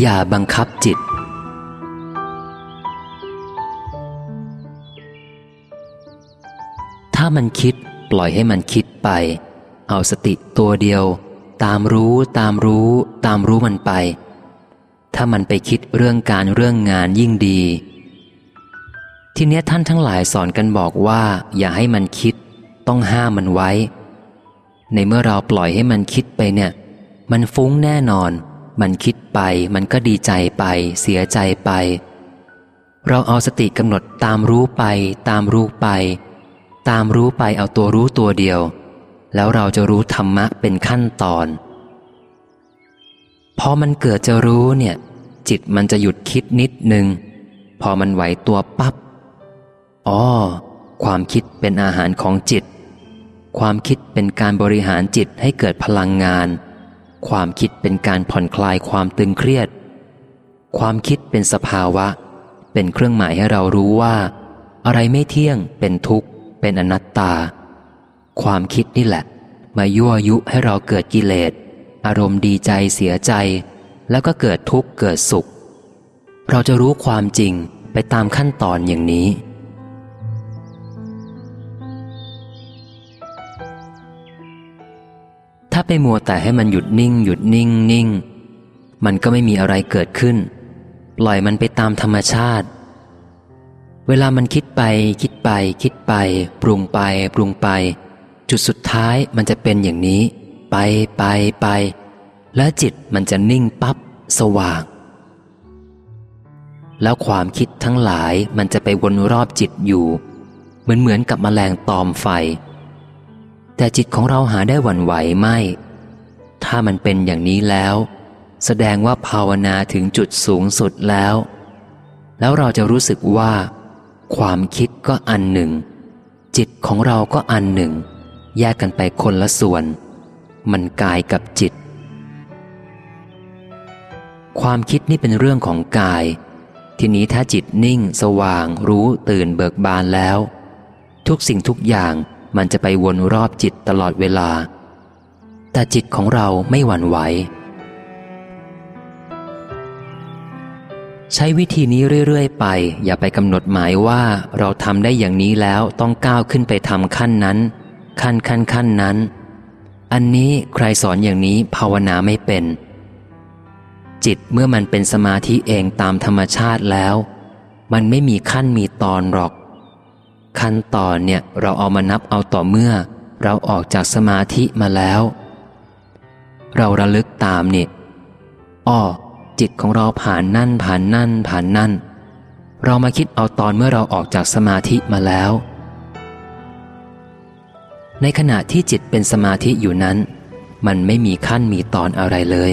อย่าบังคับจิต ถ้ามันคิดปล่อยให้มันคิดไป เอาสติตัวเดียว ตามรู้ตามรู้ ตามรู้มันไป ถ้ามันไปคิดเรื่องการเรื่องงานยิ่งดี ทีเนี้ยท่านทั้งหลายสอนกันบอกว่า อย่าให้มันคิด ต้องห้ามมันไว้ ในเมื่อเราปล่อยให้มันคิดไปเนี่ย มันฟุ้งแน่นอน มันคิดไปมันก็ดีใจไป เสียใจไป เราเอาสติกำหนดตามรู้ไป ตามรู้ไป ตามรู้ไปเอาตัวรู้ตัวเดียว แล้วเราจะรู้ธรรมะเป็นขั้นตอน พอมันเกิดจะรู้เนี่ย จิตมันจะหยุดคิดนิดหนึ่งพอมันไหวตัวปับ๊บอ๋อความคิดเป็นอาหารของจิต ความคิดเป็นการบริหารจิตให้เกิดพลังงาน ความคิดเป็นการผ่อนคลายความตึงเครียด ความคิดเป็นสภาวะ เป็นเครื่องหมายให้เรารู้ว่า อะไรไม่เที่ยง เป็นทุกข์ เป็นอนัตตา ความคิดนี่แหละ มายั่วยุให้เราเกิดกิเลส อารมณ์ดีใจเสียใจ แล้วก็เกิดทุกข์เกิดสุข เราจะรู้ความจริงไปตามขั้นตอนอย่างนี้ ถ้าไปมัวแต่ให้มันหยุดนิ่ง หยุดนิ่งนิ่ง มันก็ไม่มีอะไรเกิดขึ้น ปล่อยมันไปตามธรรมชาติ เวลามันคิดไป คิดไป คิดไป ปรุงไป ปรุงไป จุดสุดท้ายมันจะเป็นอย่างนี้ ไปไปไป และจิตมันจะนิ่งปับ๊บสว่าง แล้วความคิดทั้งหลายมันจะไปวนรอบจิตอยู่ เหมือนเหมือนกับมแมลงตอมไฟ แต่จิตของเราหาได้หวั่นไหวไม่ ถ้ามันเป็นอย่างนี้แล้ว แสดงว่าภาวนาถึงจุดสูงสุดแล้ว แล้วเราจะรู้สึกว่า ความคิดก็อันหนึ่ง จิตของเราก็อันหนึ่ง แยกกันไปคนละส่วน มันกายกับจิต ความคิดนี่เป็นเรื่องของกาย ทีนี้ถ้าจิตนิ่ง สว่าง รู้ตื่นเบิกบานแล้ว ทุกสิ่งทุกอย่าง มันจะไปวนรอบจิตตลอดเวลา แต่จิตของเราไม่หวั่นไหว ใช้วิธีนี้เรื่อยๆ ไป อย่าไปกำหนดหมายว่าเราทำได้อย่างนี้แล้วต้องก้าวขึ้นไปทำขั้นนั้น ขั้นขั้นขั้นนั้น อันนี้ใครสอนอย่างนี้ภาวนาไม่เป็น จิตเมื่อมันเป็นสมาธิเองตามธรรมชาติแล้ว มันไม่มีขั้นมีตอนหรอก ขั้นตอนเนี่ยเราเอามานับเอาต่อเมื่อ เราออกจากสมาธิมาแล้ว เราระลึกตามเนี่ยอ้อจิตของเราผ่านนั่นผ่านนั่นผ่านนั่น เรามาคิดเอาตอนเมื่อเราออกจากสมาธิมาแล้ว ในขณะที่จิตเป็นสมาธิอยู่นั้น มันไม่มีขั้นมีตอนอะไรเลย